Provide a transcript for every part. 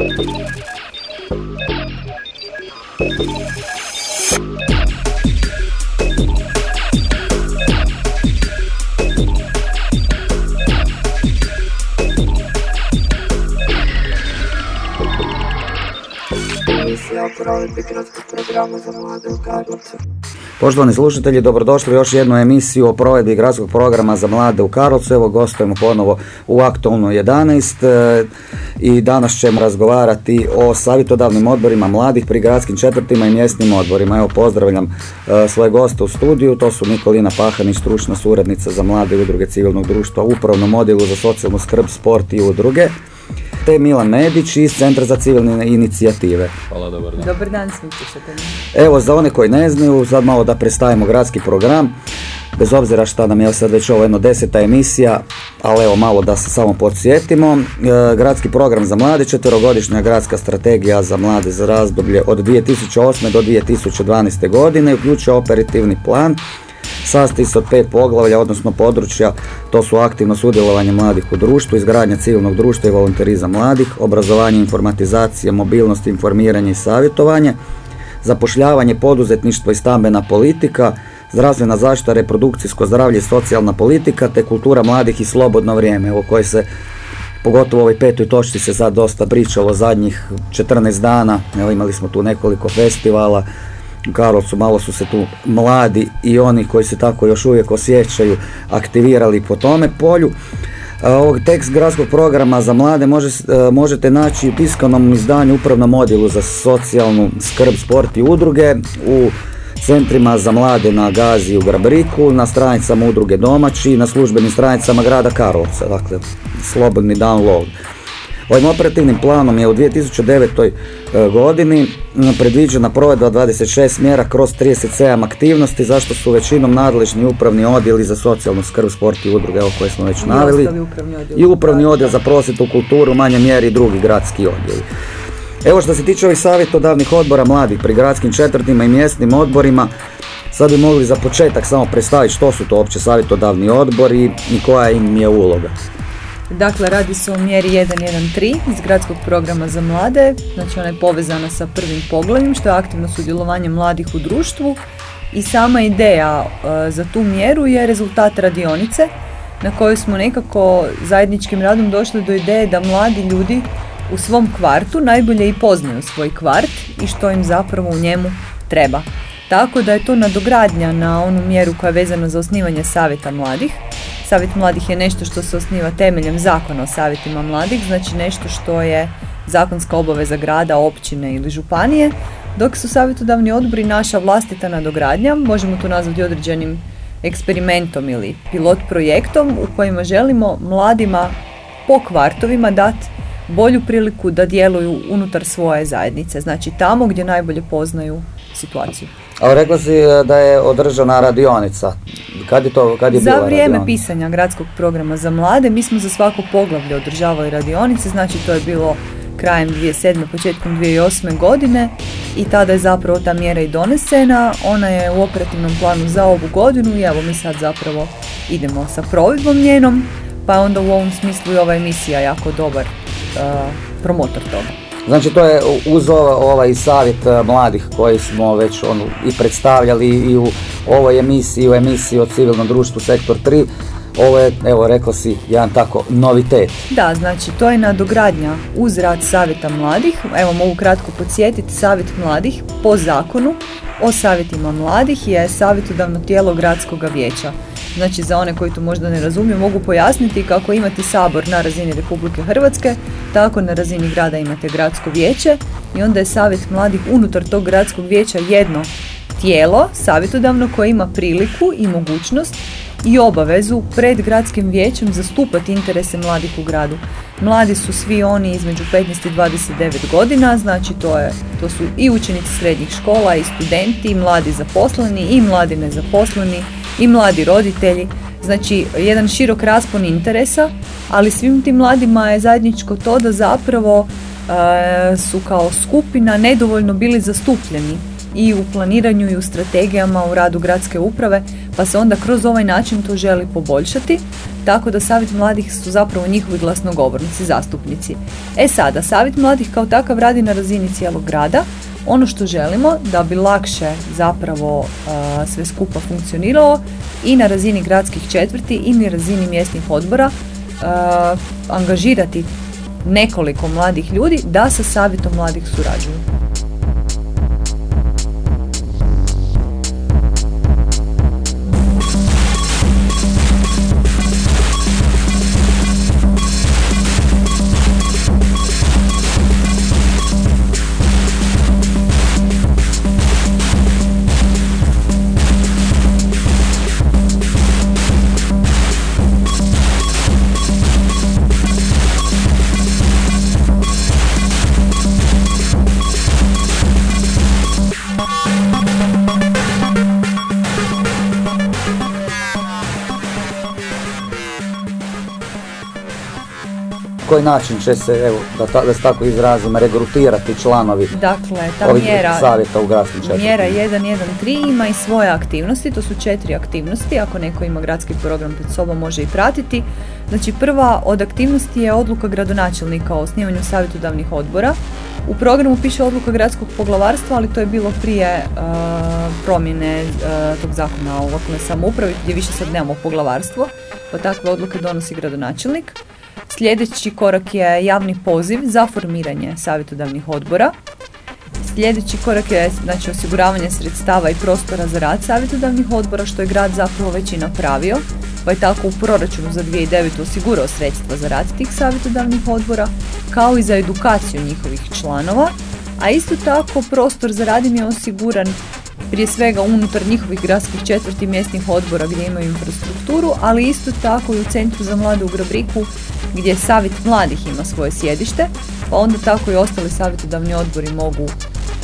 Если я правильно играть, то программа замадывает кабельцев. Poštovani slušatelji, dobrodošli u još jednu emisiju o provedbi gradskog programa za mlade u Karlovcu. Evo gostujemo ponovo u aktualno 11 e, i danas ćemo razgovarati o savjetodavnim odborima mladih pri gradskim četvrtima i mjesnim odborima. Evo pozdravljam e, svoje goste u studiju, to su Nikolina Pahanić, stručna suradnica za mlade udruge civilnog društva u upravnom odjelu za socijalnu skrb, sport i udruge te Milan Medić iz Centra za civilne inicijative. Hvala, dobar dan. Dobar dan svim Evo, za one koji ne znaju, sad malo da predstavimo gradski program. Bez obzira šta nam je sad već ovo jedno deseta emisija, ali evo malo da se samo podsjetimo. E, gradski program za mlade, četverogodišnja gradska strategija za mlade za razdoblje od 2008. do 2012. godine, uključuje operativni plan Sastoji se od pet poglavlja, odnosno područja, to su aktivno sudjelovanje mladih u društvu, izgradnja civilnog društva i volonterizam mladih, obrazovanje, informatizacija, mobilnost, informiranje i savjetovanje, zapošljavanje, poduzetništvo i stambena politika, zdravstvena zaštita, reprodukcijsko zdravlje i socijalna politika, te kultura mladih i slobodno vrijeme, o kojoj se pogotovo u ovoj petoj točci se sad dosta pričalo zadnjih 14 dana, evo imali smo tu nekoliko festivala, Karlovcu malo su se tu mladi i oni koji se tako još uvijek osjećaju aktivirali po tome polju. Ovog tekst gradskog programa za mlade može, e, možete naći u tiskanom izdanju upravnom odjelu za socijalnu skrb, sport i udruge u centrima za mlade na Gazi u Grabriku, na stranicama udruge domaći, na službenim stranicama grada Karlovca, dakle slobodni download. Ovim operativnim planom je u 2009. E, godini predviđena provedba 26 mjera kroz 37 aktivnosti, zašto su većinom nadležni upravni odjeli za socijalnu skrb, sport i udruge, evo koje smo već naveli, i upravni odjel za prosvjetu, kulturu, manje mjeri i drugi gradski odjeli. Evo što se tiče ovih savjetodavnih odbora mladih pri gradskim četvrtima i mjesnim odborima, sad bi mogli za početak samo predstaviti što su to uopće savjetodavni odbori i koja im je uloga. Dakle, radi se o mjeri 113 iz gradskog programa za mlade, znači ona je povezana sa prvim poglavljem, što je aktivno sudjelovanje mladih u društvu i sama ideja e, za tu mjeru je rezultat radionice na kojoj smo nekako zajedničkim radom došli do ideje da mladi ljudi u svom kvartu najbolje i poznaju svoj kvart i što im zapravo u njemu treba. Tako da je to nadogradnja na onu mjeru koja je vezana za osnivanje savjeta mladih Savjet mladih je nešto što se osniva temeljem zakona o savjetima mladih, znači nešto što je zakonska obaveza grada, općine ili županije, dok su savjetodavni odbori naša vlastita nadogradnja, možemo to nazvati određenim eksperimentom ili pilot projektom u kojima želimo mladima po kvartovima dati bolju priliku da djeluju unutar svoje zajednice, znači tamo gdje najbolje poznaju situaciju. A rekla si e, da je održana radionica. Kad je to, kad je Za vrijeme pisanja gradskog programa za mlade mi smo za svako poglavlje održavali radionice, znači to je bilo krajem 2007. početkom 2008. godine i tada je zapravo ta mjera i donesena. Ona je u operativnom planu za ovu godinu i evo mi sad zapravo idemo sa provedbom njenom, pa onda u ovom smislu i ova emisija jako dobar uh, promotor toga. Znači to je uz ovaj savjet e, mladih koji smo već on, i predstavljali i u ovoj emisiji, u emisiji o civilnom društvu Sektor 3, ovo je, evo rekao si, jedan tako novitet. Da, znači to je nadogradnja uz rad savjeta mladih. Evo mogu kratko podsjetiti, savjet mladih po zakonu o savjetima mladih je savjetodavno tijelo gradskog vijeća. Znači za one koji to možda ne razumiju mogu pojasniti kako imate sabor na razini Republike Hrvatske, tako na razini grada imate gradsko vijeće i onda je savjet mladih unutar tog gradskog vijeća jedno tijelo savjetodavno koje ima priliku i mogućnost i obavezu pred gradskim vijećem zastupati interese mladih u gradu. Mladi su svi oni između 15 i 29 godina, znači to, je, to su i učenici srednjih škola i studenti, i mladi zaposleni i mladi nezaposleni i mladi roditelji. Znači jedan širok raspon interesa, ali svim tim mladima je zajedničko to da zapravo e, su kao skupina nedovoljno bili zastupljeni i u planiranju i u strategijama u radu gradske uprave, pa se onda kroz ovaj način to želi poboljšati, tako da Savjet mladih su zapravo njihovi glasnogovornici, zastupnici. E sada, Savjet mladih kao takav radi na razini cijelog grada, ono što želimo da bi lakše zapravo sve skupa funkcioniralo i na razini gradskih četvrti i na razini mjesnih odbora angažirati nekoliko mladih ljudi da sa savjetom mladih surađuju. Koji način će se, evo, da, da se tako izrazim, regrutirati članovi dakle, ta mjera, savjeta u gradskim četvrtima? Mjera 113 ima i svoje aktivnosti, to su četiri aktivnosti, ako neko ima gradski program pred sobom može i pratiti. Znači prva od aktivnosti je odluka gradonačelnika o osnivanju savjetodavnih odbora. U programu piše odluka gradskog poglavarstva, ali to je bilo prije uh, promjene uh, tog zakona o lokalnoj samoupravi gdje više sad nemamo poglavarstvo, pa takve odluke donosi gradonačelnik. Sljedeći korak je javni poziv za formiranje savjetodavnih odbora. Sljedeći korak je znači, osiguravanje sredstava i prostora za rad savjetodavnih odbora, što je grad zapravo već i napravio, pa je tako u proračunu za 2009. osigurao sredstva za rad tih savjetodavnih odbora, kao i za edukaciju njihovih članova, a isto tako prostor za rad im je osiguran prije svega unutar njihovih gradskih četvrti mjesnih odbora gdje imaju infrastrukturu, ali isto tako i u Centru za mlade u Grabriku gdje Savjet mladih ima svoje sjedište, pa onda tako i ostali savjetodavni odbori mogu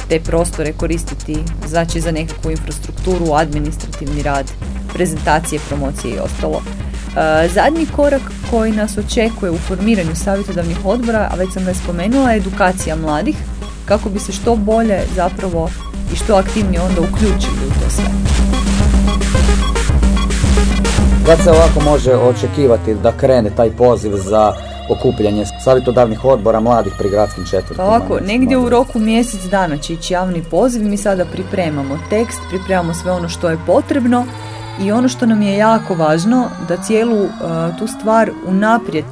te prostore koristiti znači za nekakvu infrastrukturu, administrativni rad, prezentacije, promocije i ostalo. E, zadnji korak koji nas očekuje u formiranju savjetodavnih odbora, a već sam ga spomenula, je edukacija mladih kako bi se što bolje zapravo i što aktivnije onda uključili u to sve. Kad se ovako može očekivati da krene taj poziv za okupljanje savjetodavnih odbora mladih pri gradskim četvrtima? Ovako, negdje u roku mjesec dana će ići javni poziv, mi sada pripremamo tekst, pripremamo sve ono što je potrebno i ono što nam je jako važno da cijelu uh, tu stvar unaprijed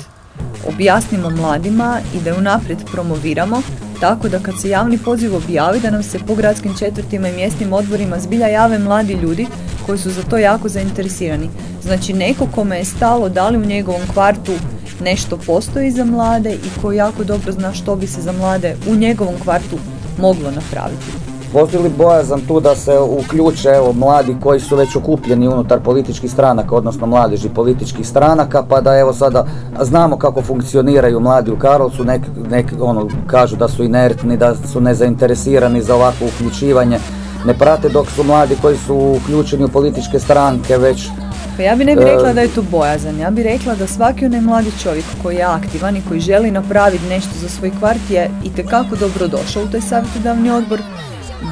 objasnimo mladima i da ju unaprijed promoviramo tako da kad se javni poziv objavi da nam se po gradskim četvrtima i mjesnim odborima zbilja jave mladi ljudi koji su za to jako zainteresirani. Znači neko kome je stalo da li u njegovom kvartu nešto postoji za mlade i koji jako dobro zna što bi se za mlade u njegovom kvartu moglo napraviti. Postoji li bojazan tu da se uključe evo, mladi koji su već okupljeni unutar političkih stranaka, odnosno mladeži političkih stranaka, pa da evo sada znamo kako funkcioniraju mladi u Karolcu, neki nek, ono, kažu da su inertni, da su nezainteresirani za ovakvo uključivanje, ne prate dok su mladi koji su uključeni u političke stranke već pa ja bi ne bi rekla da je to bojazan, ja bi rekla da svaki onaj mladi čovjek koji je aktivan i koji želi napraviti nešto za svoj kvart je itekako dobro došao u taj savjetodavni odbor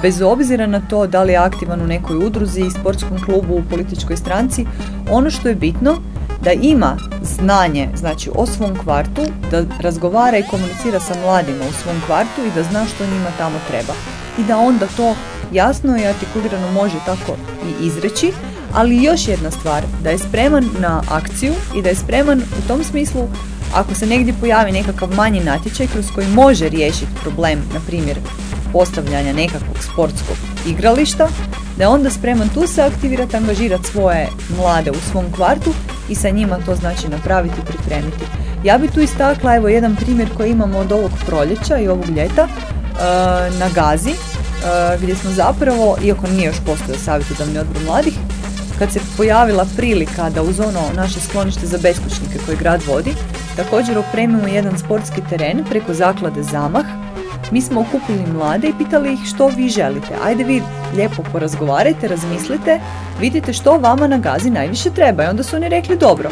bez obzira na to da li je aktivan u nekoj udruzi, sportskom klubu, u političkoj stranci, ono što je bitno da ima znanje znači o svom kvartu, da razgovara i komunicira sa mladima u svom kvartu i da zna što njima tamo treba. I da onda to jasno i artikulirano može tako i izreći, ali još jedna stvar, da je spreman na akciju i da je spreman u tom smislu ako se negdje pojavi nekakav manji natječaj kroz koji može riješiti problem, na primjer postavljanja nekakvog sportskog igrališta, da je onda spreman tu se aktivirati, angažirati svoje mlade u svom kvartu i sa njima to znači napraviti i pripremiti. Ja bi tu istakla evo jedan primjer koji imamo od ovog proljeća i ovog ljeta na Gazi, e, gdje smo zapravo, iako nije još postojao savjetodavni odbor mladih, kad se pojavila prilika da uz ono naše sklonište za beskućnike koje grad vodi, također opremimo jedan sportski teren preko zaklade Zamah, mi smo okupili mlade i pitali ih što vi želite. Ajde vi lijepo porazgovarajte, razmislite, vidite što vama na gazi najviše treba. I onda su oni rekli dobro,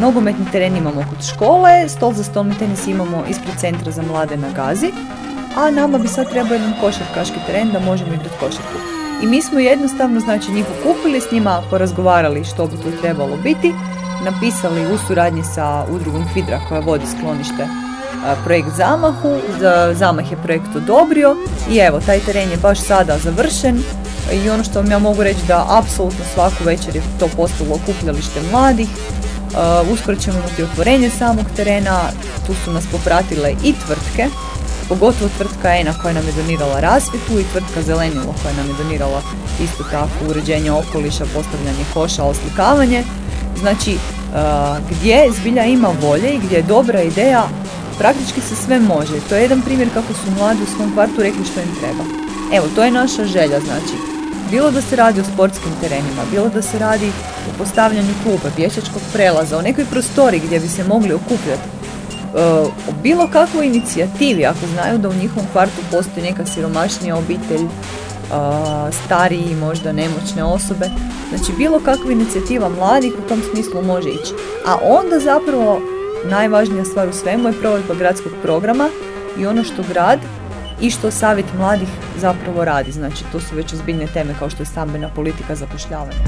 nogometni teren imamo kod škole, stol za stolni tenis imamo ispred centra za mlade na gazi, a nama bi sad trebao jedan košarkaški teren da možemo igrati košarku. i mi smo jednostavno znači njih okupili, s njima porazgovarali što bi tu trebalo biti, napisali u suradnji sa udrugom Fidra koja vodi sklonište projekt Zamahu, Zamah je projekt odobrio i evo, taj teren je baš sada završen. I ono što vam ja mogu reći da apsolutno svaku večer je to postalo okupljalište mladih, uskoro ćemo imati otvorenje samog terena, tu su nas popratile i tvrtke, pogotovo tvrtka ENA koja nam je donirala rasvjetu i tvrtka Zelenilo koja nam je donirala isto tako uređenje okoliša, postavljanje koša, oslikavanje. Znači, gdje zbilja ima volje i gdje je dobra ideja, praktički se sve može. To je jedan primjer kako su mladi u svom kvartu rekli što im treba. Evo, to je naša želja, znači, bilo da se radi o sportskim terenima, bilo da se radi o postavljanju kluba, pješačkog prelaza, o nekoj prostori gdje bi se mogli okupljati, e, o bilo kakvoj inicijativi, ako znaju da u njihovom kvartu postoji neka siromašnija obitelj, e, stariji, možda nemoćne osobe. Znači bilo kakva inicijativa mladih u tom smislu može ići. A onda zapravo najvažnija stvar u svemu je provedba gradskog programa i ono što grad i što savjet mladih zapravo radi. Znači to su već ozbiljne teme kao što je stambena politika zapošljavanja.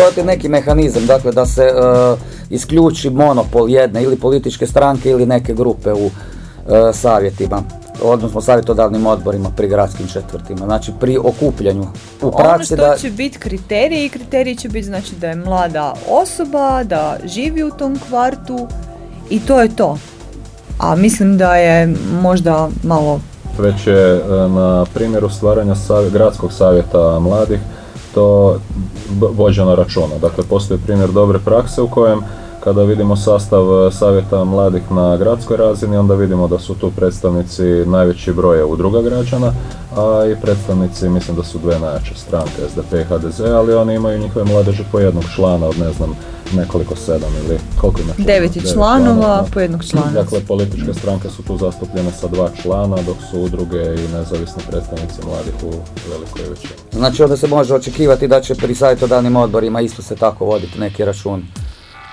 Postojati neki mehanizam, dakle da se uh, isključi monopol jedne ili političke stranke ili neke grupe u uh, savjetima, odnosno savjetodavnim odborima pri gradskim četvrtima, znači pri okupljanju u praksi ono što će biti kriteriji, kriteriji će biti znači da je mlada osoba, da živi u tom kvartu i to je to. A mislim da je možda malo već je na primjeru stvaranja gradskog savjeta mladih to vođeno računa. Dakle, postoji primjer dobre prakse u kojem kada vidimo sastav e, savjeta mladih na gradskoj razini, onda vidimo da su tu predstavnici najveći broja udruga građana, a i predstavnici, mislim da su dve najjače stranke, SDP i HDZ, ali oni imaju njihove mladeže po jednog člana od ne znam nekoliko sedam ili koliko ima Deveti članova po jednog člana. Dakle, političke stranke su tu zastupljene sa dva člana, dok su udruge i nezavisni predstavnici mladih u velikoj većini. Znači onda se može očekivati da će pri savjetodavnim odborima isto se tako voditi neki račun.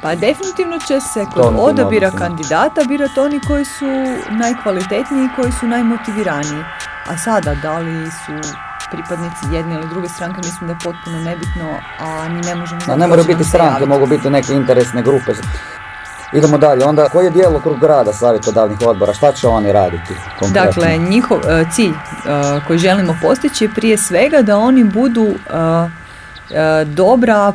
Pa definitivno će se kod odabira kandidata birati oni koji su najkvalitetniji i koji su najmotiviraniji. A sada, da li su pripadnici jedne ili druge stranke, mislim da je potpuno nebitno, a mi ne možemo znati. Ne moraju biti stranke, mogu biti neke interesne grupe. Idemo dalje, onda koji je djelokrug grada savjetodavnih odbora, šta će oni raditi? Konkretno? Dakle, njihov e, cilj e, koji želimo postići je prije svega da oni budu e, dobra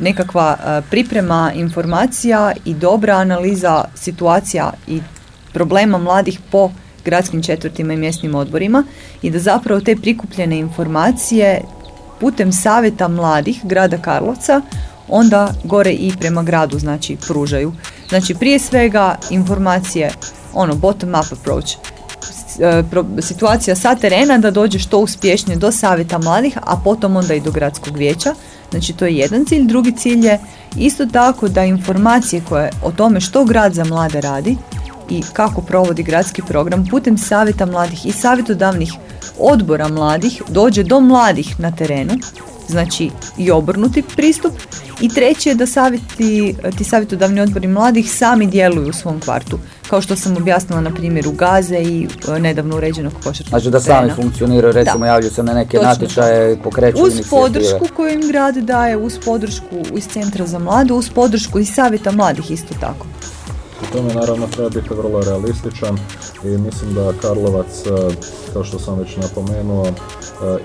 nekakva priprema informacija i dobra analiza situacija i problema mladih po gradskim četvrtima i mjesnim odborima i da zapravo te prikupljene informacije putem savjeta mladih grada Karlovca onda gore i prema gradu znači pružaju. Znači prije svega informacije ono bottom up approach e, situacija sa terena da dođe što uspješnije do savjeta mladih, a potom onda i do gradskog vijeća. Znači to je jedan cilj. Drugi cilj je isto tako da informacije koje o tome što grad za mlade radi i kako provodi gradski program putem savjeta mladih i savjetodavnih odbora mladih dođe do mladih na terenu, znači i obrnuti pristup. I treće je da savjeti, ti savjetodavni odbori mladih sami djeluju u svom kvartu, kao što sam objasnila na primjeru Gaze i e, nedavno uređenog košarkog Znači da sami funkcioniraju, recimo javljaju se na neke natječaje i pokreću Uz podršku koju im grad daje, uz podršku iz Centra za mlade, uz podršku i savjeta mladih isto tako. U tome naravno treba biti vrlo realističan i mislim da Karlovac, kao što sam već napomenuo,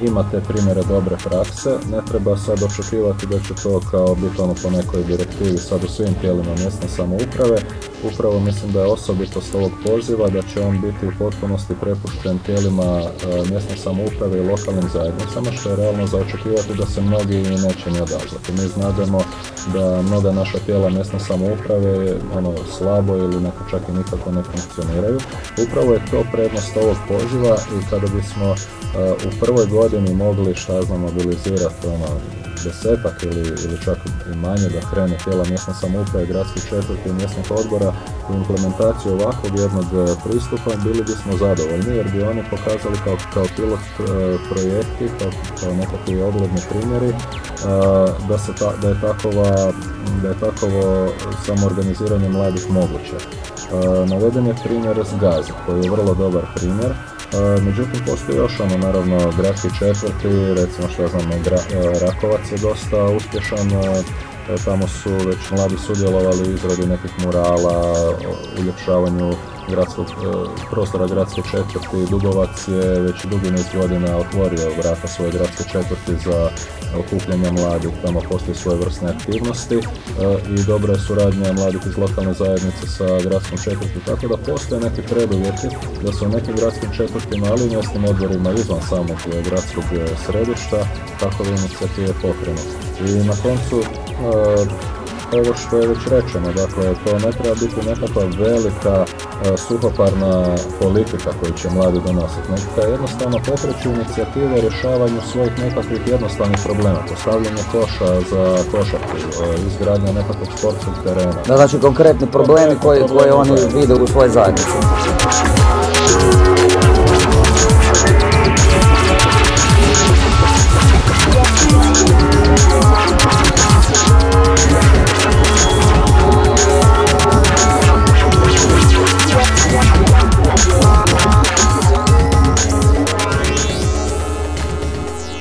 ima te primjere dobre prakse. Ne treba sad očekivati da će to kao biti ono po nekoj direktivi sad u svim tijelima mjesne samouprave. Upravo mislim da je osobitost ovog poziva da će on biti u potpunosti prepušten tijelima mjesne samouprave i lokalnim zajednicama, što je realno za očekivati da se mnogi neće ni odazvati. Mi znademo da mnoga naša tijela mjesne samouprave ono, slabo ili neko čak i nikako ne funkcioniraju. Upravo je to prednost ovog poziva i kada bismo uh, u prvoj godini mogli šta znam mobilizirati ono, desetak ili, ili čak i manje da krene tijela mjesne samouprave, gradskih četvrti i mjesnih odbora u implementaciju ovakvog jednog uh, pristupa bili bismo zadovoljni jer bi oni pokazali kao, kao pilot uh, projekti, kao, kao nekakvi ogledni primjeri da, se ta, da je takova da je takovo samoorganiziranje mladih moguće. Naveden je primjer s Gazi, koji je vrlo dobar primjer, međutim postoji još ono naravno gradski četvrti, recimo što znam, Rakovac je dosta uspješan, tamo su već mladi sudjelovali u izradi nekih murala, uljepšavanju gradskog, e, prostora gradske četvrti. Dubovac je već dugi niz godina otvorio vrata svoje gradske četvrti za okupljanje mladih, tamo postoji svoje vrstne aktivnosti e, i dobra je suradnja mladih iz lokalne zajednice sa gradskom četvrti, tako da postoje neki preduvjeti da se u nekim gradskim četvrtima, ali i mjesnim odborima izvan samog gradskog središta takove inicijative pokrenu. I na koncu e, ovo što je već rečeno, dakle to ne treba biti nekakva velika e, suhoparna politika koju će mladi donositi, neka jednostavno pokreću inicijative rješavanju svojih nekakvih jednostavnih problema, postavljanje koša za košarku, e, izgradnja nekakvog sportskog terena. Da, znači konkretni problemi koje, koje oni vide u svojoj zajednici.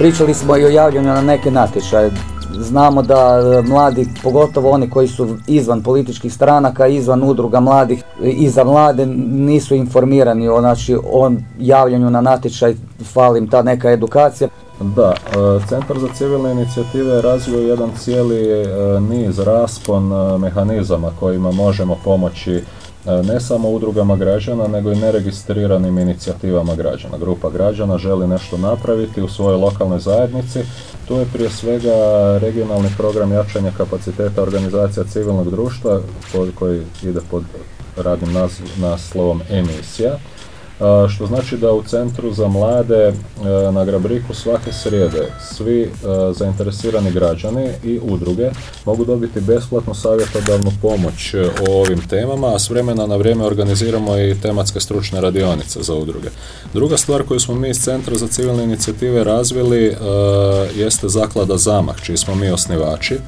Pričali smo i o javljanju na neke natječaje. Znamo da e, mladi, pogotovo oni koji su izvan političkih stranaka, izvan udruga mladih i za mlade nisu informirani o, znači, o javljanju na natječaj, falim ta neka edukacija. Da, e, Centar za civilne inicijative je razvio jedan cijeli e, niz raspon mehanizama kojima možemo pomoći ne samo udrugama građana, nego i neregistriranim inicijativama građana. Grupa građana želi nešto napraviti u svojoj lokalnoj zajednici. Tu je prije svega regionalni program jačanja kapaciteta organizacija civilnog društva koji ide pod radnim naslovom emisija što znači da u Centru za mlade e, na Grabriku svake srijede svi e, zainteresirani građani i udruge mogu dobiti besplatnu savjetodavnu pomoć e, o ovim temama, a s vremena na vrijeme organiziramo i tematske stručne radionice za udruge. Druga stvar koju smo mi iz Centra za civilne inicijative razvili jeste zaklada Zamah, čiji smo mi osnivači.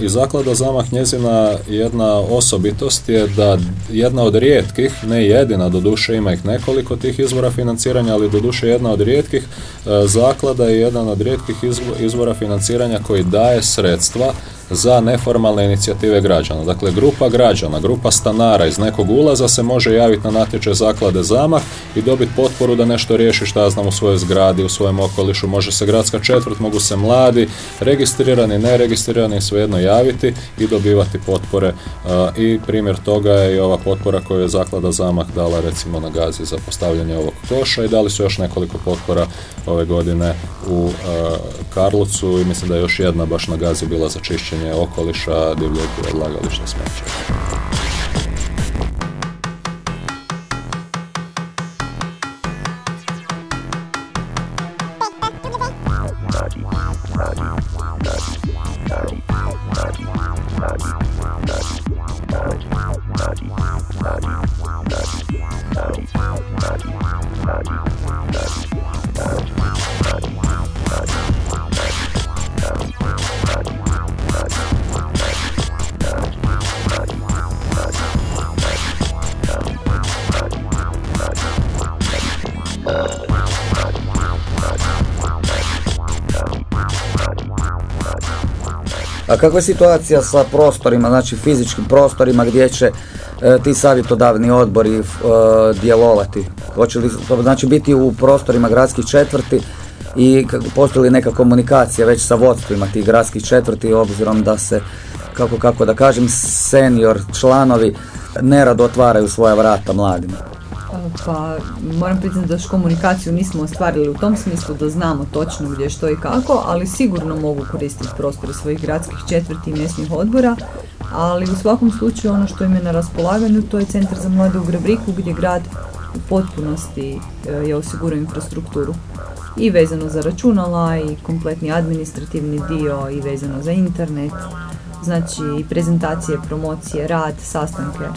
I zaklada Zamah njezina jedna osobitost je da jedna od rijetkih, ne jedina, doduše ima ih nekoliko tih izvora financiranja, ali doduše jedna od rijetkih, e, zaklada je jedan od rijetkih izvora financiranja koji daje sredstva za neformalne inicijative građana. Dakle, grupa građana, grupa stanara iz nekog ulaza se može javiti na natječaj zaklade zamah i dobiti potporu da nešto riješi šta znam u svojoj zgradi, u svojem okolišu. Može se gradska četvrt, mogu se mladi, registrirani, neregistrirani svejedno javiti i dobivati potpore. I primjer toga je i ova potpora koju je zaklada zamah dala recimo na gazi za postavljanje ovog koša i dali su još nekoliko potpora ove godine u Karlovcu i mislim da je još jedna baš na gazi bila za čišćenje čišćenje okoliša, divljeg odlagališta smeća. A kakva je situacija sa prostorima, znači fizičkim prostorima gdje će e, ti savjetodavni odbori e, djelovati? Hoće li to znači biti u prostorima gradskih četvrti i postoji li neka komunikacija već sa vodstvima tih gradskih četvrti obzirom da se, kako, kako da kažem, senior članovi nerado otvaraju svoja vrata mladima? Pa moram priznati da još komunikaciju nismo ostvarili u tom smislu da znamo točno gdje što i kako, ali sigurno mogu koristiti prostore svojih gradskih četvrti i mjesnih odbora, ali u svakom slučaju ono što im je na raspolaganju to je Centar za mlade u Grebriku gdje grad u potpunosti e, je osigurao infrastrukturu. I vezano za računala i kompletni administrativni dio i vezano za internet, znači prezentacije, promocije, rad, sastanke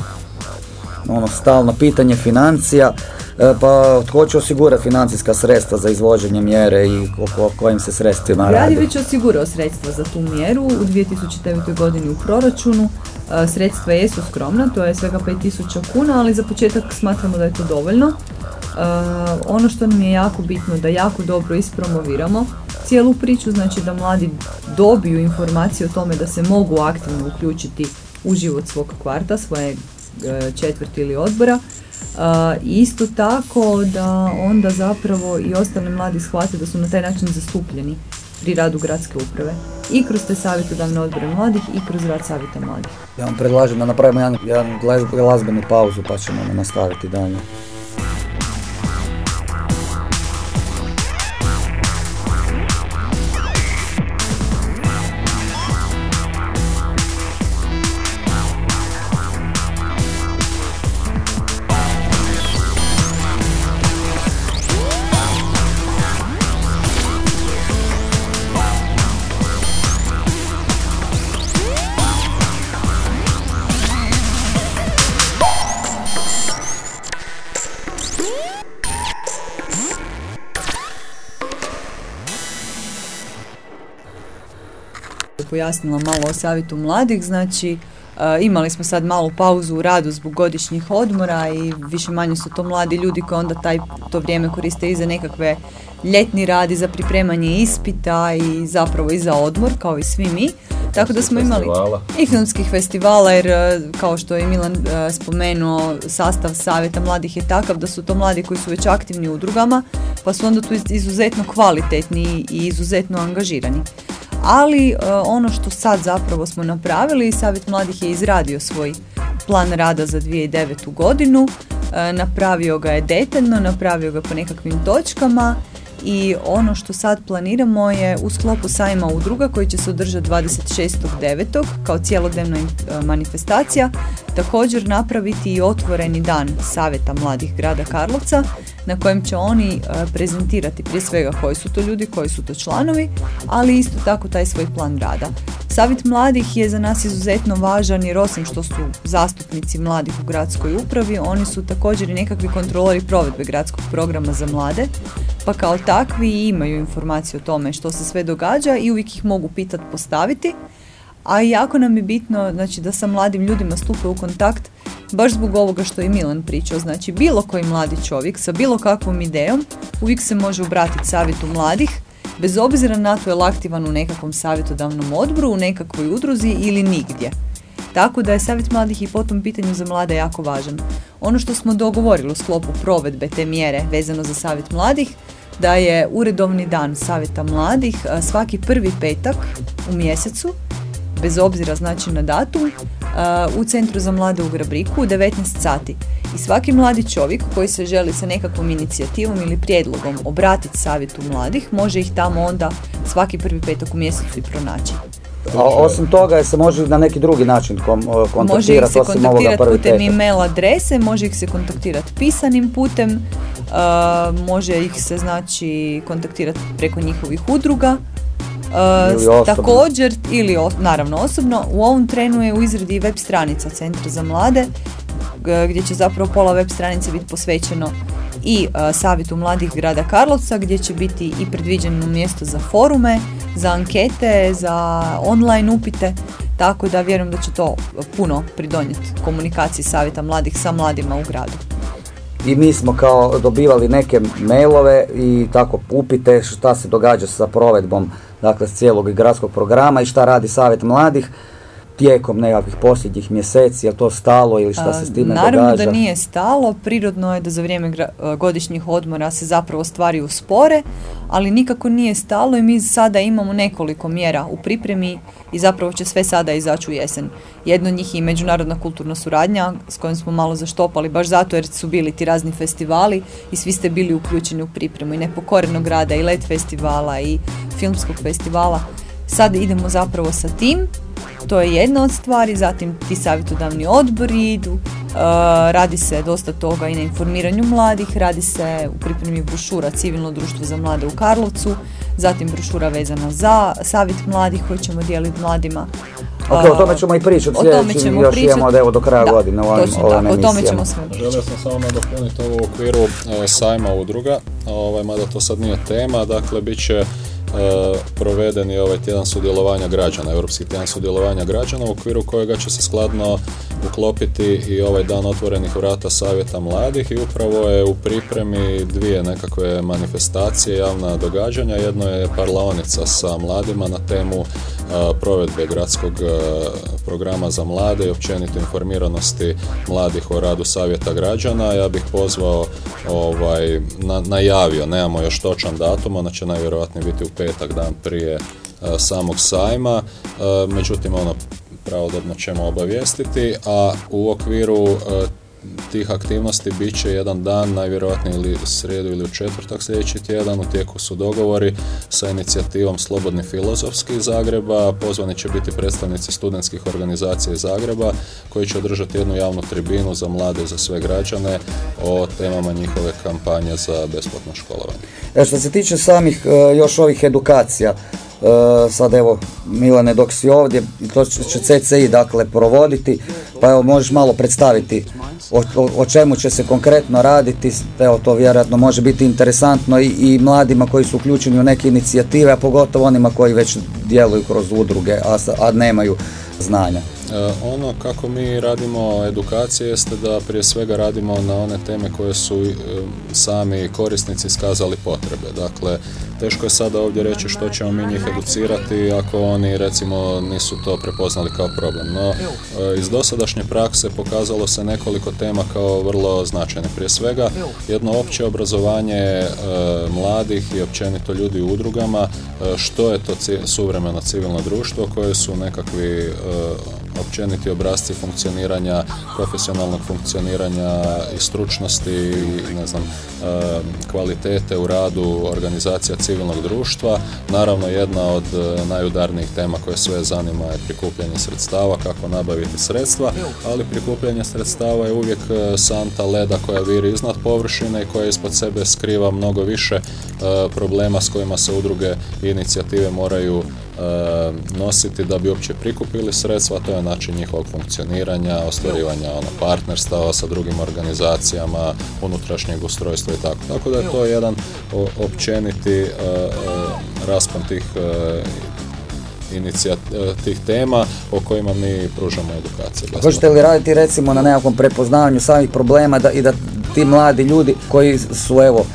ono stalno pitanje financija, e, pa tko će osigurati financijska sredstva za izvođenje mjere i o, kojim se sredstvima radi? Radi već osigurao sredstva za tu mjeru u 2009. godini u proračunu. E, sredstva jesu skromna, to je svega 5000 kuna, ali za početak smatramo da je to dovoljno. E, ono što nam je jako bitno da jako dobro ispromoviramo cijelu priču, znači da mladi dobiju informacije o tome da se mogu aktivno uključiti u život svog kvarta, svoje četvrti ili odbora. isto tako da onda zapravo i ostali mladi shvate da su na taj način zastupljeni pri radu gradske uprave i kroz te savjetodavne odbore mladih i kroz rad savjeta mladih. Ja vam predlažem da napravimo jedan, jedan glazbenu pauzu pa ćemo nastaviti dalje. Pojasnila malo o savjetu mladih, znači e, imali smo sad malu pauzu u radu zbog godišnjih odmora i više manje su to mladi ljudi koji onda taj, to vrijeme koriste i za nekakve ljetni radi, za pripremanje ispita i zapravo i za odmor kao i svi mi. Tako da smo imali i filmskih festivala jer e, kao što je Milan e, spomenuo sastav savjeta mladih je takav da su to mladi koji su već aktivni u udrugama pa su onda tu izuzetno kvalitetni i izuzetno angažirani ali e, ono što sad zapravo smo napravili, Savjet mladih je izradio svoj plan rada za 2009. godinu, e, napravio ga je detaljno, napravio ga po nekakvim točkama i ono što sad planiramo je u sklopu sajma udruga koji će se održati 26.9. kao cijelodnevna e, manifestacija također napraviti i otvoreni dan Savjeta mladih grada Karlovca na kojem će oni e, prezentirati prije svega koji su to ljudi, koji su to članovi, ali isto tako taj svoj plan rada. Savjet mladih je za nas izuzetno važan jer osim što su zastupnici mladih u gradskoj upravi, oni su također i nekakvi kontrolori provedbe gradskog programa za mlade, pa kao takvi imaju informacije o tome što se sve događa i uvijek ih mogu pitati postaviti. A jako nam je bitno znači, da sa mladim ljudima stupe u kontakt baš zbog ovoga što je Milan pričao. Znači bilo koji mladi čovjek sa bilo kakvom idejom uvijek se može obratiti savjetu mladih bez obzira na to je li aktivan u nekakvom savjetodavnom odboru, u nekakvoj udruzi ili nigdje. Tako da je savjet mladih i po tom pitanju za mlade jako važan. Ono što smo dogovorili u sklopu provedbe te mjere vezano za savjet mladih, da je uredovni dan savjeta mladih svaki prvi petak u mjesecu, bez obzira znači na datum, u Centru za mlade u Grabriku u 19 sati. I svaki mladi čovjek koji se želi sa nekakvom inicijativom ili prijedlogom obratiti savjetu mladih, može ih tamo onda svaki prvi petak u mjesecu i pronaći. A osim toga se može na neki drugi način kontaktirati Može ih se kontaktirati putem e-mail adrese, može ih se kontaktirati pisanim putem, može ih se znači kontaktirati preko njihovih udruga. Uh, također, ili naravno osobno, u ovom trenu je u izradi web stranica Centra za mlade, gdje će zapravo pola web stranice biti posvećeno i uh, savjetu mladih grada Karlovca, gdje će biti i predviđeno mjesto za forume, za ankete, za online upite, tako da vjerujem da će to puno pridonijeti komunikaciji savjeta mladih sa mladima u gradu. i mi smo kao dobivali neke mailove i tako upite šta se događa sa provedbom dakle cijelog gradskog programa i šta radi Savjet mladih tijekom nekakvih posljednjih mjeseci, je to stalo ili šta se s time Naravno događa? Naravno da nije stalo, prirodno je da za vrijeme godišnjih odmora se zapravo stvari uspore, ali nikako nije stalo i mi sada imamo nekoliko mjera u pripremi i zapravo će sve sada izaći u jesen. Jedno od njih je i međunarodna kulturna suradnja s kojom smo malo zaštopali baš zato jer su bili ti razni festivali i svi ste bili uključeni u pripremu i nepokorenog grada i let festivala i filmskog festivala. Sad idemo zapravo sa tim to je jedna od stvari, zatim ti savjetodavni odbori idu, e, radi se dosta toga i na informiranju mladih, radi se u pripremi brošura Civilno društvo za mlade u Karlovcu, zatim brošura vezana za savjet mladih koji ćemo dijeliti mladima. Ok, o tome ćemo i pričati o tome ćemo još pričat. imamo evo do kraja da, godine ovim, točno ovim tako, o tome ćemo sve Želio sam samo nadopuniti ovo u okviru e, sajma udruga, ovaj, mada to sad nije tema, dakle bit će E, proveden je ovaj tjedan sudjelovanja građana, Europski tjedan sudjelovanja građana u okviru kojega će se skladno uklopiti i ovaj dan otvorenih vrata savjeta mladih i upravo je u pripremi dvije nekakve manifestacije, javna događanja. Jedno je parlaonica sa mladima na temu provedbe gradskog programa za mlade i općenito informiranosti mladih o radu savjeta građana. Ja bih pozvao, ovaj, najavio, nemamo još točan datum, ona će najvjerojatnije biti u petak dan prije samog sajma, međutim ono pravodobno ćemo obavijestiti, a u okviru tih aktivnosti bit će jedan dan, najvjerojatnije ili srijedu ili u četvrtak sljedeći tjedan. U tijeku su dogovori sa inicijativom Slobodni filozofski Zagreba. Pozvani će biti predstavnici studentskih organizacija iz Zagreba koji će održati jednu javnu tribinu za mlade, za sve građane o temama njihove kampanje za besplatno školovanje. E što se tiče samih e, još ovih edukacija, E, sad evo Milane dok si ovdje, to će CCI dakle provoditi, pa evo možeš malo predstaviti o, o, čemu će se konkretno raditi, evo to vjerojatno može biti interesantno i, i mladima koji su uključeni u neke inicijative, a pogotovo onima koji već djeluju kroz udruge, a, a nemaju znanja. E, ono kako mi radimo edukacije jeste da prije svega radimo na one teme koje su e, sami korisnici iskazali potrebe. Dakle, teško je sada ovdje reći što ćemo mi njih educirati ako oni recimo nisu to prepoznali kao problem. No, e, iz dosadašnje prakse pokazalo se nekoliko tema kao vrlo značajne. Prije svega, jedno opće obrazovanje mladih i općenito ljudi u udrugama, što je to suvremeno civilno društvo koje su nekakvi općeniti obrazci funkcioniranja, profesionalnog funkcioniranja i stručnosti i ne znam, kvalitete u radu organizacija civilnog društva. Naravno jedna od e, najudarnijih tema koje sve zanima je prikupljanje sredstava, kako nabaviti sredstva, ali prikupljanje sredstava je uvijek e, santa leda koja viri iznad površine i koja ispod sebe skriva mnogo više e, problema s kojima se udruge i inicijative moraju nositi da bi uopće prikupili sredstva, to je način njihovog funkcioniranja, ostvarivanja ono, partnerstava sa drugim organizacijama, unutrašnjeg ustrojstva i tako. Tako da je to jedan općeniti e, e, raspon tih tih tema o kojima mi pružamo edukacije. Hoćete li raditi recimo na nekakvom prepoznavanju samih problema da, i da ti mladi ljudi koji su evo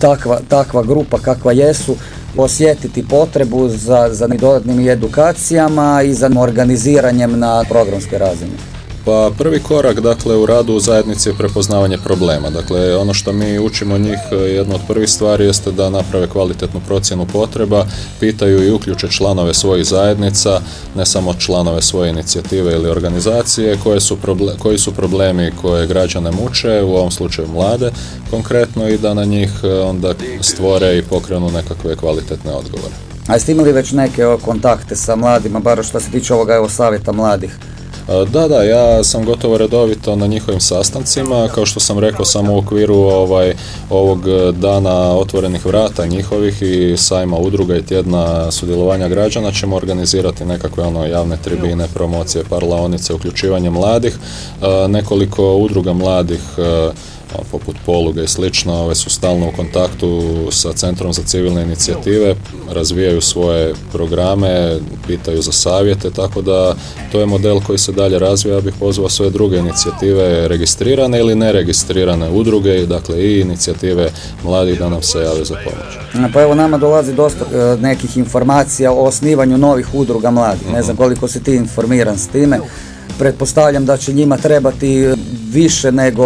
takva, takva grupa kakva jesu osjetiti potrebu za, za dodatnim edukacijama i za organiziranjem na programskoj razini? Pa prvi korak dakle u radu u zajednici je prepoznavanje problema. Dakle ono što mi učimo njih e, jedna od prvih stvari jeste da naprave kvalitetnu procjenu potreba, pitaju i uključe članove svojih zajednica, ne samo članove svoje inicijative ili organizacije, koje su koji su problemi koje građane muče, u ovom slučaju mlade konkretno i da na njih e, onda stvore i pokrenu nekakve kvalitetne odgovore. A jeste imali već neke kontakte sa mladima, bar što se tiče ovoga evo savjeta mladih? Da, da, ja sam gotovo redovito na njihovim sastancima, kao što sam rekao samo u okviru ovaj, ovog dana otvorenih vrata njihovih i sajma udruga i tjedna sudjelovanja građana ćemo organizirati nekakve ono javne tribine, promocije, parlaonice, uključivanje mladih. Nekoliko udruga mladih poput poluge i slično, ove su stalno u kontaktu sa Centrom za civilne inicijative, razvijaju svoje programe, pitaju za savjete, tako da to je model koji se dalje razvija. Ja bih pozvao sve druge inicijative registrirane ili neregistrirane udruge, dakle i inicijative mladih da nam se jave za pomoć. Pa evo nama dolazi dosta e, nekih informacija o osnivanju novih udruga mladih. Ne znam mhm. koliko si ti informiran s time. Pretpostavljam da će njima trebati više nego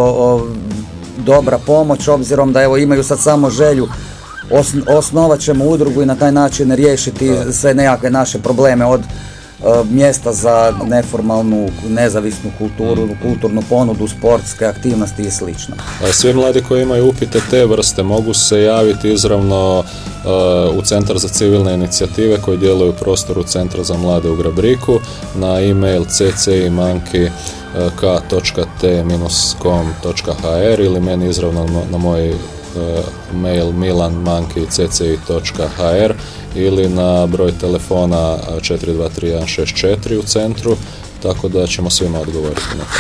dobra pomoć obzirom da evo imaju sad samo želju osnovat ćemo udrugu i na taj način riješiti sve nekakve naše probleme od mjesta za neformalnu, nezavisnu kulturu, kulturnu ponudu, sportske aktivnosti i slično. Svi mladi koji imaju upite te vrste mogu se javiti izravno e, u Centar za civilne inicijative koji djeluju u prostoru Centra za mlade u Grabriku na e-mail ccimanki k.t-com.hr ili meni izravno na moj E, mail milanmanki.cci.hr ili na broj telefona 423164 u centru, tako da ćemo svima odgovoriti na to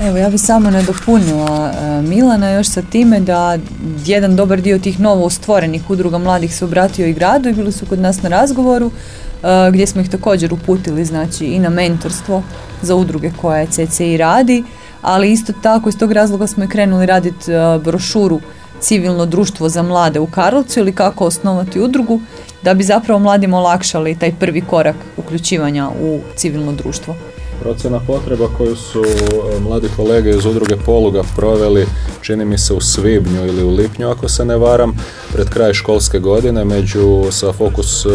Evo, ja bih samo nadopunila e, Milana još sa time da jedan dobar dio tih novo stvorenih udruga mladih se obratio i gradu i bili su kod nas na razgovoru e, gdje smo ih također uputili znači i na mentorstvo za udruge koje CCI radi ali isto tako iz tog razloga smo i krenuli raditi e, brošuru civilno društvo za mlade u Karlovcu ili kako osnovati udrugu da bi zapravo mladima olakšali taj prvi korak uključivanja u civilno društvo. Procjena potreba koju su e, mladi kolege iz udruge Poluga proveli, čini mi se u svibnju ili u lipnju, ako se ne varam, pred kraj školske godine među sa fokus e,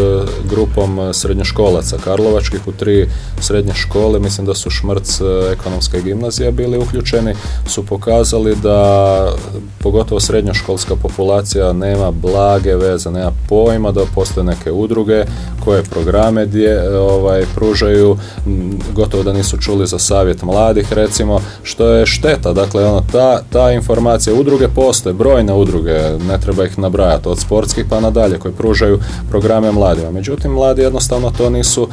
grupom srednjoškolaca Karlovačkih u tri srednje škole, mislim da su Šmrc, e, ekonomska gimnazija bili uključeni, su pokazali da pogotovo srednjoškolska populacija nema blage veze, nema pojma da postoje neke udruge koje programe gdje ovaj, pružaju, gotovo da nisu čuli za savjet mladih recimo, što je šteta, dakle ono, ta, ta informacija, udruge postoje, brojne udruge, ne treba ih nabrajati, od sportskih pa nadalje, koji pružaju programe mladima. Međutim, mladi jednostavno to nisu,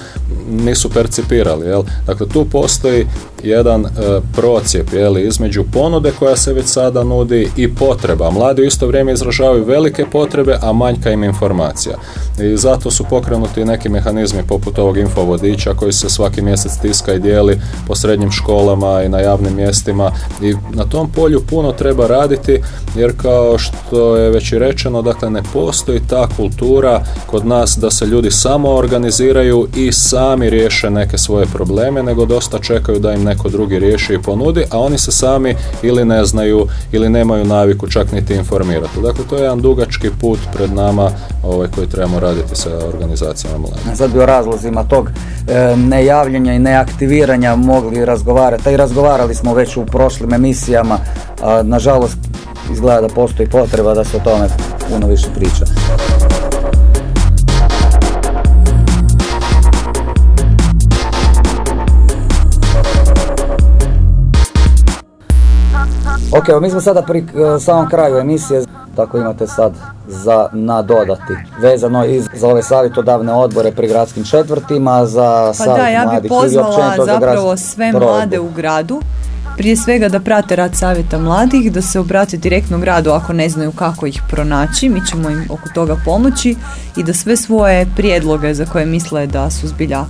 nisu percipirali, jel? Dakle, tu postoji jedan e, procijep jeli, između ponude koja se već sada nudi i potreba. Mladi u isto vrijeme izražavaju velike potrebe, a manjka im informacija. I zato su pokrenuti neki mehanizmi poput ovog infovodiča koji se svaki mjesec tiska i dijeli po srednjim školama i na javnim mjestima i na tom polju puno treba raditi jer kao što je već i rečeno, dakle ne postoji ta kultura kod nas da se ljudi samo organiziraju i sami riješe neke svoje probleme, nego dosta čekaju da im neko drugi riješi i ponudi, a oni se sami ili ne znaju ili nemaju naviku čak niti informirati. Dakle, to je jedan dugački put pred nama ovaj, koji trebamo raditi sa organizacijama mladih. Sad bi o razlozima tog e, i neaktiviranja mogli razgovarati, a i razgovarali smo već u prošlim emisijama, a, nažalost izgleda da postoji potreba da se o tome puno više priča. Ok, mi smo sada pri e, samom kraju emisije, tako imate sad za nadodati. Vezano i za ove savjetodavne odbore pri gradskim četvrtima, za pa da, ja bih pozvala zapravo sve mlade u gradu. Prije svega da prate rad savjeta mladih, da se obrate direktno gradu ako ne znaju kako ih pronaći, mi ćemo im oko toga pomoći i da sve svoje prijedloge za koje misle da su zbilja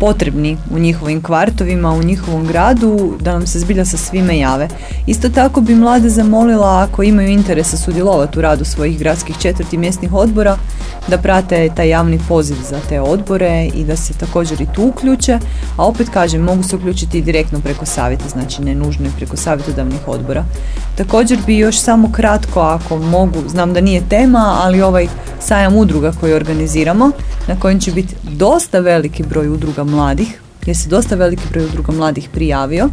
potrebni u njihovim kvartovima, u njihovom gradu, da nam se zbilja sa svime jave. Isto tako bi mlade zamolila ako imaju interesa sudjelovati u radu svojih gradskih četvrti mjesnih odbora, da prate taj javni poziv za te odbore i da se također i tu uključe, a opet kažem, mogu se uključiti direktno preko savjeta, znači ne nužno i preko savjetodavnih odbora. Također bi još samo kratko, ako mogu, znam da nije tema, ali ovaj sajam udruga koji organiziramo, na kojem će biti dosta veliki broj udruga mladih, jer se dosta veliki broj udruga mladih prijavio.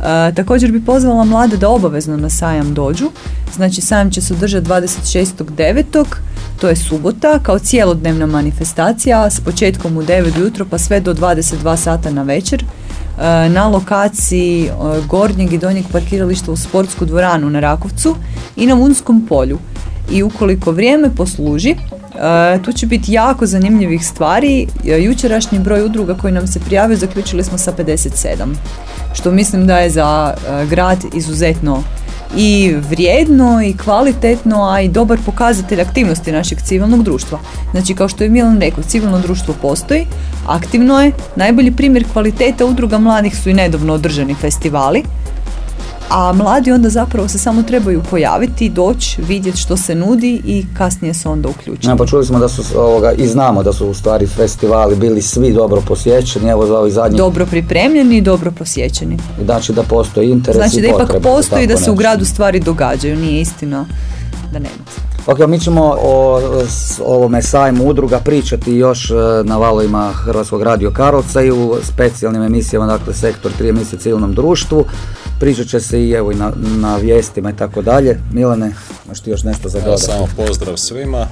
E, također bi pozvala mlade da obavezno na sajam dođu. Znači sajam će se održati 26.9. To je subota kao cijelodnevna manifestacija s početkom u 9 jutro pa sve do 22 sata na večer e, na lokaciji e, gornjeg i donjeg parkirališta u sportsku dvoranu na Rakovcu i na Vunskom polju. I ukoliko vrijeme posluži, E, tu će biti jako zanimljivih stvari. E, jučerašnji broj udruga koji nam se prijavio zaključili smo sa 57. što mislim da je za e, grad izuzetno i vrijedno i kvalitetno, a i dobar pokazatelj aktivnosti našeg civilnog društva. Znači, kao što je Milan rekao, civilno društvo postoji, aktivno je, najbolji primjer kvalitete udruga mladih su i nedavno održani festivali, a mladi onda zapravo se samo trebaju pojaviti, doći, vidjeti što se nudi i kasnije se onda uključiti. Ja, počuli smo da su ovoga, i znamo da su u stvari festivali bili svi dobro posjećeni, evo za ovi zadnji... Dobro pripremljeni i dobro posjećeni. Znači da postoji interes Znači da ipak postoji da se u gradu stvari događaju, nije istina da nema. Ok, mi ćemo o ovome sajmu udruga pričati još e, na valovima Hrvatskog radio Karlovca i u specijalnim emisijama, dakle sektor 3 emisije civilnom društvu. Pričat će se i evo i na, na vijestima i tako dalje. Milane, možeš ti još nešto za dodati? Samo pozdrav svima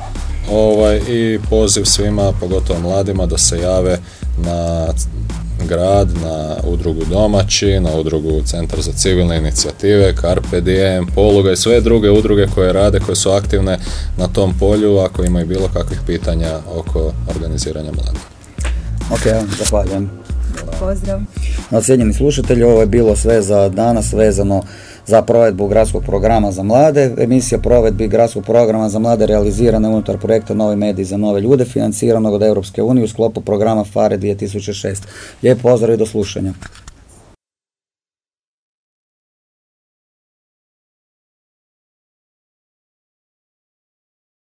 ovaj, i poziv svima, pogotovo mladima, da se jave na grad, na udrugu domaći, na udrugu Centar za civilne inicijative, Carpe Diem, Poluga i sve druge udruge koje rade, koje su aktivne na tom polju ako imaju bilo kakvih pitanja oko organiziranja mladih. Ok, zahvaljujem. Pozdrav. Cijenjeni slušatelji, ovo je bilo sve za danas vezano za provedbu gradskog programa za mlade. Emisija provedbi gradskog programa za mlade realizirana unutar projekta Novi mediji za nove ljude financiranog od Europske unije u sklopu programa FARE 2006. Lijep pozdrav i do slušanja.